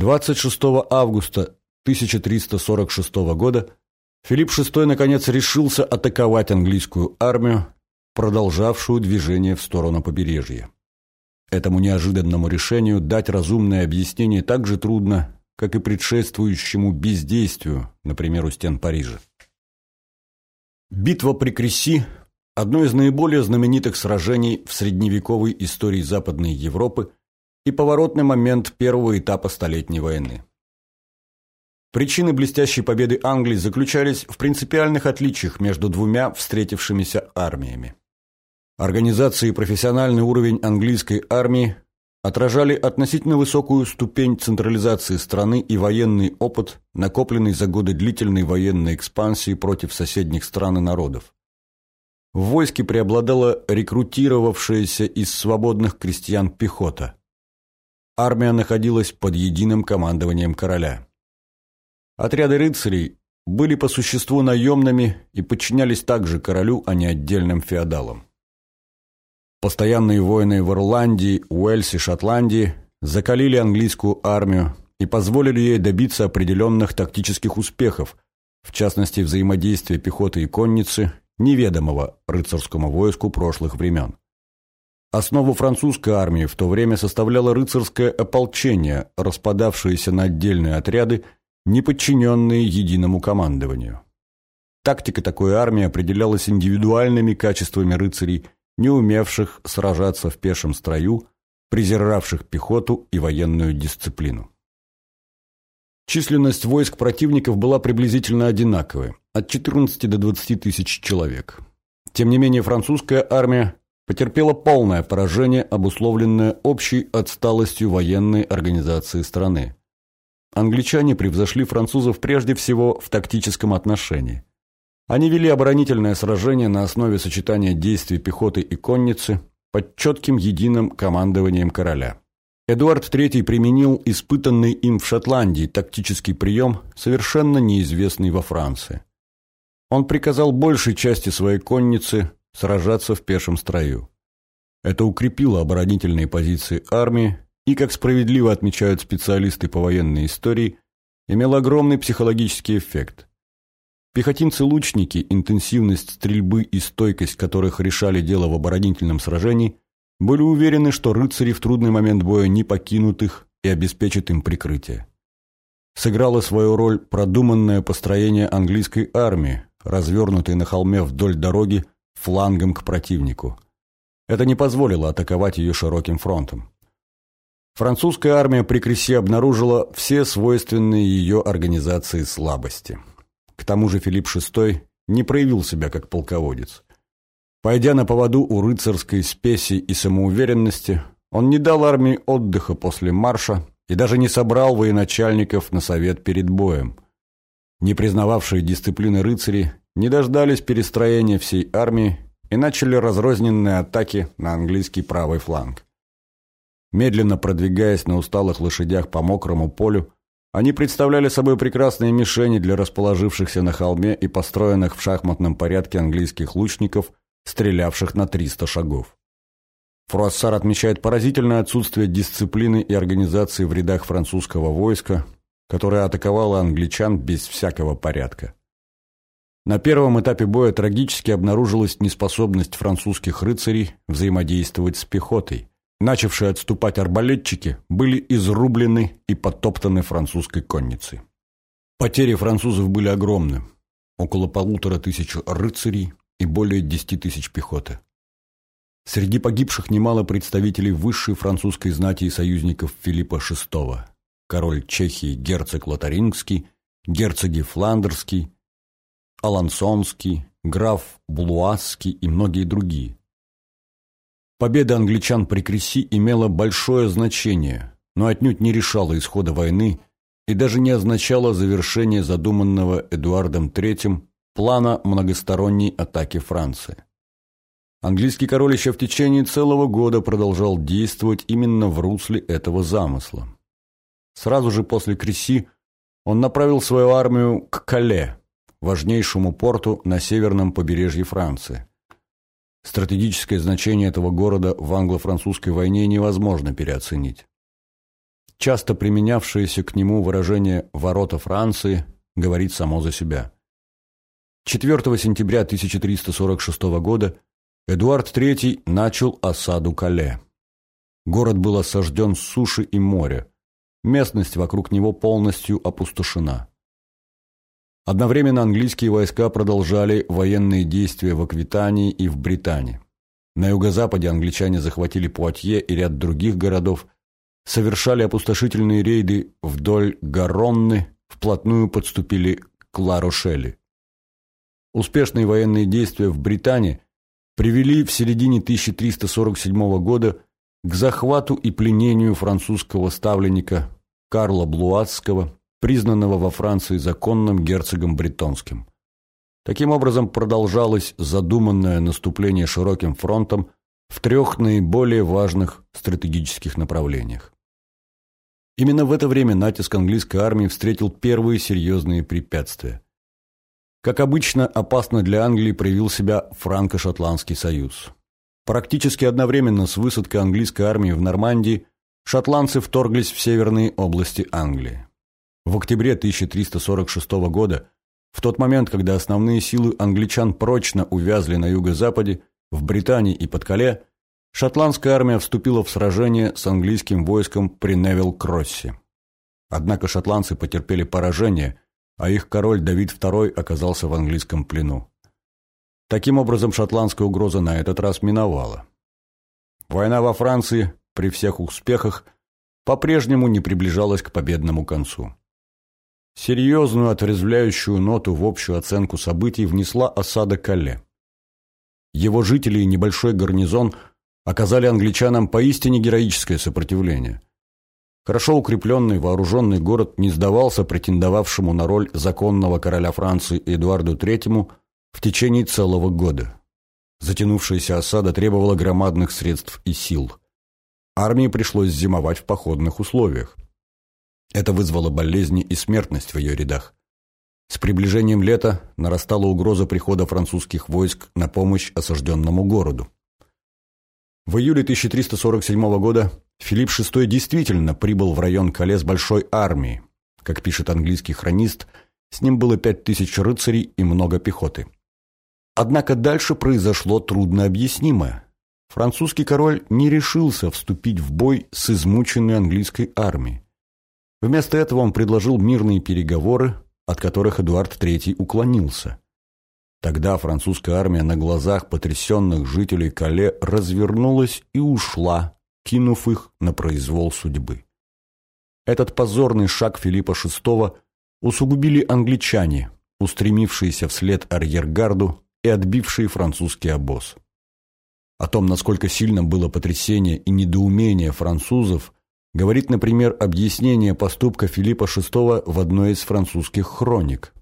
26 августа 1346 года Филипп VI наконец решился атаковать английскую армию, продолжавшую движение в сторону побережья. Этому неожиданному решению дать разумное объяснение так же трудно, как и предшествующему бездействию, например, у стен Парижа. Битва при Креси – одно из наиболее знаменитых сражений в средневековой истории Западной Европы и поворотный момент первого этапа Столетней войны. Причины блестящей победы Англии заключались в принципиальных отличиях между двумя встретившимися армиями. Организация и профессиональный уровень английской армии отражали относительно высокую ступень централизации страны и военный опыт, накопленный за годы длительной военной экспансии против соседних стран и народов. В войске преобладала рекрутировавшаяся из свободных крестьян пехота. Армия находилась под единым командованием короля. Отряды рыцарей были по существу наемными и подчинялись также королю, а не отдельным феодалам. Постоянные войны в Ирландии, Уэльсе, Шотландии закалили английскую армию и позволили ей добиться определенных тактических успехов, в частности взаимодействия пехоты и конницы, неведомого рыцарскому войску прошлых времен. Основу французской армии в то время составляло рыцарское ополчение, распадавшееся на отдельные отряды, не подчиненные единому командованию. Тактика такой армии определялась индивидуальными качествами рыцарей – не умевших сражаться в пешем строю, презиравших пехоту и военную дисциплину. Численность войск противников была приблизительно одинаковой – от 14 до 20 тысяч человек. Тем не менее, французская армия потерпела полное поражение, обусловленное общей отсталостью военной организации страны. Англичане превзошли французов прежде всего в тактическом отношении. Они вели оборонительное сражение на основе сочетания действий пехоты и конницы под четким единым командованием короля. Эдуард III применил испытанный им в Шотландии тактический прием, совершенно неизвестный во Франции. Он приказал большей части своей конницы сражаться в пешем строю. Это укрепило оборонительные позиции армии и, как справедливо отмечают специалисты по военной истории, имел огромный психологический эффект. Пехотинцы-лучники, интенсивность стрельбы и стойкость которых решали дело в оборонительном сражении, были уверены, что рыцари в трудный момент боя не покинут их и обеспечат им прикрытие. Сыграло свою роль продуманное построение английской армии, развернутой на холме вдоль дороги флангом к противнику. Это не позволило атаковать ее широким фронтом. Французская армия при Креси обнаружила все свойственные ее организации слабости – к тому же Филипп VI не проявил себя как полководец. Пойдя на поводу у рыцарской спеси и самоуверенности, он не дал армии отдыха после марша и даже не собрал военачальников на совет перед боем. Не признававшие дисциплины рыцари не дождались перестроения всей армии и начали разрозненные атаки на английский правый фланг. Медленно продвигаясь на усталых лошадях по мокрому полю, они представляли собой прекрасные мишени для расположившихся на холме и построенных в шахматном порядке английских лучников, стрелявших на 300 шагов. Фруассар отмечает поразительное отсутствие дисциплины и организации в рядах французского войска, которое атаковало англичан без всякого порядка. На первом этапе боя трагически обнаружилась неспособность французских рыцарей взаимодействовать с пехотой. Начавшие отступать арбалетчики были изрублены и потоптаны французской конницей. Потери французов были огромны. Около полутора тысяч рыцарей и более десяти тысяч пехоты. Среди погибших немало представителей высшей французской знати и союзников Филиппа VI. Король Чехии герцог Лотарингский, герцоги Фландерский, Алансонский, граф Блуасский и многие другие. Победа англичан при Креси имела большое значение, но отнюдь не решала исхода войны и даже не означала завершение задуманного Эдуардом III плана многосторонней атаки Франции. Английский король еще в течение целого года продолжал действовать именно в русле этого замысла. Сразу же после Креси он направил свою армию к Кале, важнейшему порту на северном побережье Франции. Стратегическое значение этого города в англо-французской войне невозможно переоценить. часто применявшееся к нему выражение «ворота Франции» говорит само за себя. 4 сентября 1346 года Эдуард III начал осаду Кале. Город был осажден с суши и моря. Местность вокруг него полностью опустошена. Одновременно английские войска продолжали военные действия в Аквитании и в Британии. На юго-западе англичане захватили Пуатье и ряд других городов, совершали опустошительные рейды вдоль Гаронны, вплотную подступили к Ла-Рошелли. Успешные военные действия в Британии привели в середине 1347 года к захвату и пленению французского ставленника Карла Блуатского, признанного во Франции законным герцогом бретонским. Таким образом продолжалось задуманное наступление широким фронтом в трех наиболее важных стратегических направлениях. Именно в это время натиск английской армии встретил первые серьезные препятствия. Как обычно, опасно для Англии проявил себя Франко-Шотландский союз. Практически одновременно с высадкой английской армии в Нормандии шотландцы вторглись в северные области Англии. В октябре 1346 года, в тот момент, когда основные силы англичан прочно увязли на юго-западе, в Британии и под Кале, шотландская армия вступила в сражение с английским войском при Невилл-Кроссе. Однако шотландцы потерпели поражение, а их король Давид II оказался в английском плену. Таким образом, шотландская угроза на этот раз миновала. Война во Франции, при всех успехах, по-прежнему не приближалась к победному концу. Серьезную отрезвляющую ноту в общую оценку событий внесла осада Кале. Его жители и небольшой гарнизон оказали англичанам поистине героическое сопротивление. Хорошо укрепленный вооруженный город не сдавался претендовавшему на роль законного короля Франции Эдуарду III в течение целого года. Затянувшаяся осада требовала громадных средств и сил. Армии пришлось зимовать в походных условиях. Это вызвало болезни и смертность в ее рядах. С приближением лета нарастала угроза прихода французских войск на помощь осажденному городу. В июле 1347 года Филипп VI действительно прибыл в район Кале с большой армией. Как пишет английский хронист, с ним было пять тысяч рыцарей и много пехоты. Однако дальше произошло труднообъяснимое. Французский король не решился вступить в бой с измученной английской армией. Вместо этого он предложил мирные переговоры, от которых Эдуард III уклонился. Тогда французская армия на глазах потрясенных жителей Кале развернулась и ушла, кинув их на произвол судьбы. Этот позорный шаг Филиппа VI усугубили англичане, устремившиеся вслед арьергарду и отбившие французский обоз. О том, насколько сильным было потрясение и недоумение французов, говорит, например, объяснение поступка Филиппа VI в одной из французских хроник.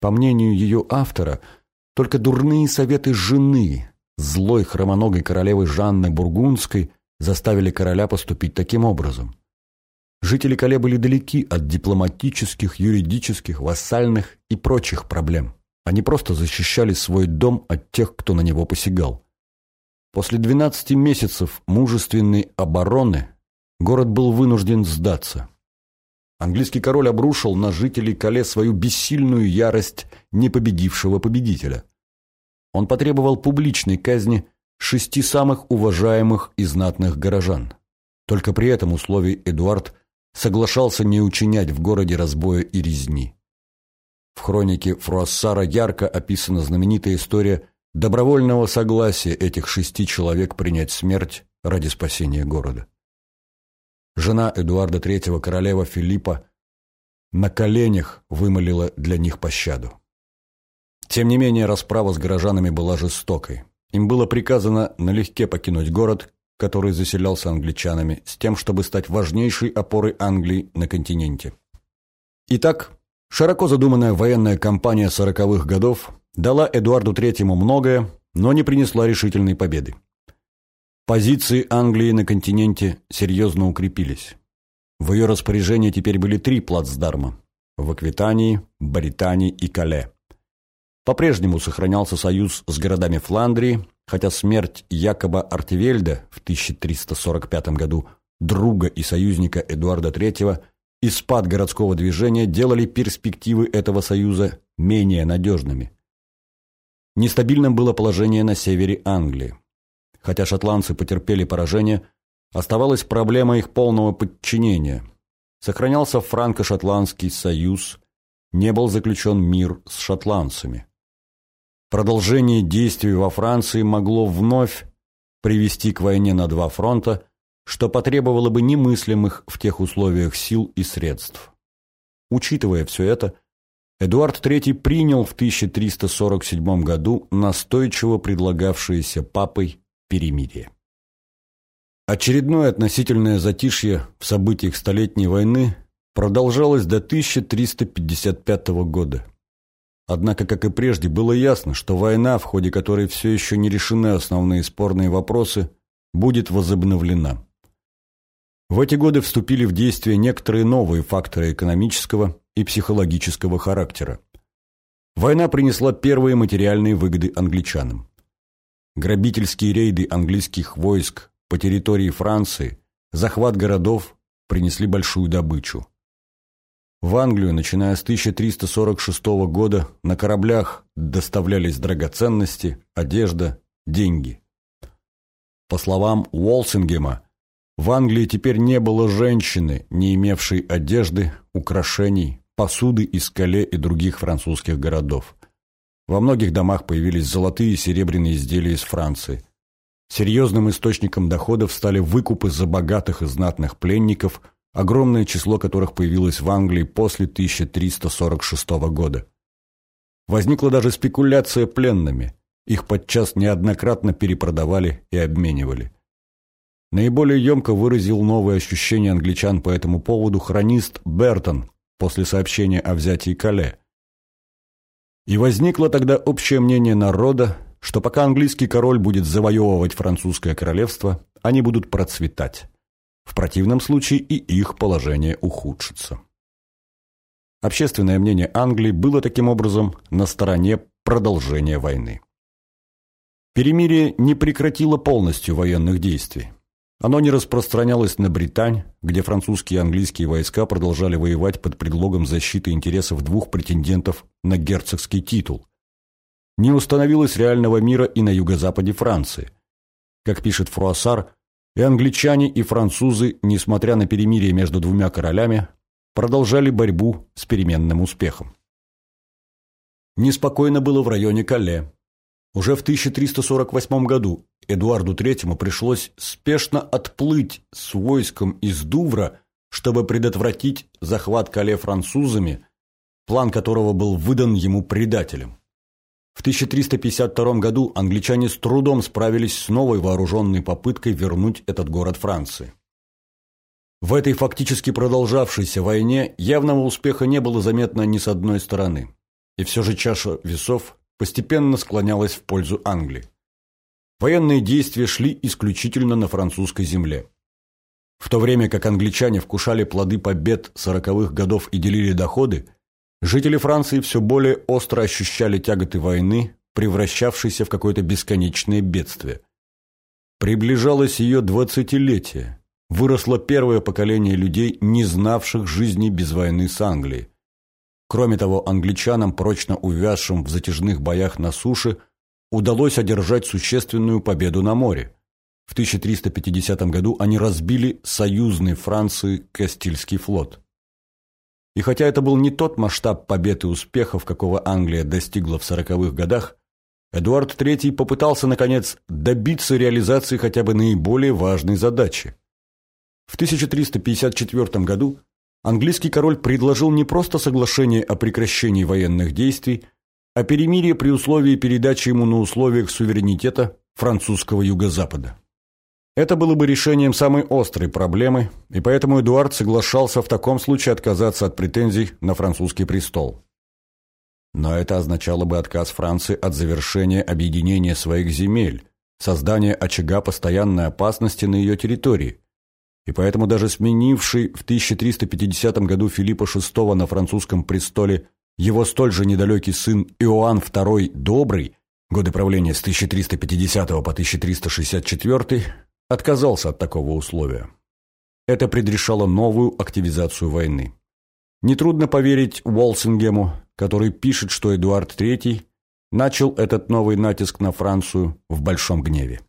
По мнению ее автора, только дурные советы жены, злой хромоногой королевы Жанны Бургундской, заставили короля поступить таким образом. Жители Кале были далеки от дипломатических, юридических, вассальных и прочих проблем. Они просто защищали свой дом от тех, кто на него посягал. После 12 месяцев мужественной обороны город был вынужден сдаться. Английский король обрушил на жителей Кале свою бессильную ярость непобедившего победителя. Он потребовал публичной казни шести самых уважаемых и знатных горожан. Только при этом условии Эдуард соглашался не учинять в городе разбоя и резни. В хронике Фруассара ярко описана знаменитая история добровольного согласия этих шести человек принять смерть ради спасения города. Жена Эдуарда III, королева Филиппа, на коленях вымолила для них пощаду. Тем не менее, расправа с горожанами была жестокой. Им было приказано налегке покинуть город, который заселялся англичанами, с тем, чтобы стать важнейшей опорой Англии на континенте. Итак, Широко задуманная военная кампания сороковых годов дала Эдуарду Третьему многое, но не принесла решительной победы. Позиции Англии на континенте серьезно укрепились. В ее распоряжении теперь были три плацдарма – в Аквитании, Британии и Кале. По-прежнему сохранялся союз с городами Фландрии, хотя смерть Якоба Артевельда в 1345 году друга и союзника Эдуарда III, и спад городского движения делали перспективы этого союза менее надежными. Нестабильным было положение на севере Англии. Хотя шотландцы потерпели поражение, оставалась проблема их полного подчинения. Сохранялся франко-шотландский союз, не был заключен мир с шотландцами. Продолжение действий во Франции могло вновь привести к войне на два фронта, что потребовало бы немыслимых в тех условиях сил и средств. Учитывая все это, Эдуард III принял в 1347 году настойчиво предлагавшееся папой перемирие. Очередное относительное затишье в событиях Столетней войны продолжалось до 1355 года. Однако, как и прежде, было ясно, что война, в ходе которой все еще не решены основные спорные вопросы, будет возобновлена. В эти годы вступили в действие некоторые новые факторы экономического и психологического характера. Война принесла первые материальные выгоды англичанам. Грабительские рейды английских войск по территории Франции, захват городов принесли большую добычу. В Англию, начиная с 1346 года, на кораблях доставлялись драгоценности, одежда, деньги. По словам Уолсингема, в Англии теперь не было женщины, не имевшей одежды, украшений, посуды из Кале и других французских городов. Во многих домах появились золотые и серебряные изделия из Франции. Серьезным источником доходов стали выкупы за богатых и знатных пленников – огромное число которых появилось в Англии после 1346 года. Возникла даже спекуляция пленными, их подчас неоднократно перепродавали и обменивали. Наиболее емко выразил новые ощущения англичан по этому поводу хронист Бертон после сообщения о взятии Кале. И возникло тогда общее мнение народа, что пока английский король будет завоевывать французское королевство, они будут процветать. В противном случае и их положение ухудшится. Общественное мнение Англии было таким образом на стороне продолжения войны. Перемирие не прекратило полностью военных действий. Оно не распространялось на Британь, где французские и английские войска продолжали воевать под предлогом защиты интересов двух претендентов на герцогский титул. Не установилось реального мира и на юго-западе Франции. Как пишет Фруассар, и англичане, и французы, несмотря на перемирие между двумя королями, продолжали борьбу с переменным успехом. Неспокойно было в районе Кале. Уже в 1348 году Эдуарду III пришлось спешно отплыть с войском из Дувра, чтобы предотвратить захват Кале французами, план которого был выдан ему предателем. В 1352 году англичане с трудом справились с новой вооруженной попыткой вернуть этот город Франции. В этой фактически продолжавшейся войне явного успеха не было заметно ни с одной стороны. И все же чаша весов постепенно склонялась в пользу Англии. Военные действия шли исключительно на французской земле. В то время как англичане вкушали плоды побед сороковых годов и делили доходы, Жители Франции все более остро ощущали тяготы войны, превращавшейся в какое-то бесконечное бедствие. Приближалось ее двадцатилетие. Выросло первое поколение людей, не знавших жизни без войны с Англией. Кроме того, англичанам, прочно увязшим в затяжных боях на суше, удалось одержать существенную победу на море. В 1350 году они разбили союзный Франции Кастильский флот. И хотя это был не тот масштаб побед и успехов, какого Англия достигла в сороковых годах, Эдуард III попытался, наконец, добиться реализации хотя бы наиболее важной задачи. В 1354 году английский король предложил не просто соглашение о прекращении военных действий, а перемирие при условии передачи ему на условиях суверенитета французского юго-запада. Это было бы решением самой острой проблемы, и поэтому Эдуард соглашался в таком случае отказаться от претензий на французский престол. Но это означало бы отказ Франции от завершения объединения своих земель, создания очага постоянной опасности на ее территории. И поэтому даже сменивший в 1350 году Филиппа VI на французском престоле его столь же недалекий сын Иоанн II Добрый, годы правления с 1350 по 1364, отказался от такого условия. Это предрешало новую активизацию войны. Нетрудно поверить Уолсингему, который пишет, что Эдуард III начал этот новый натиск на Францию в большом гневе.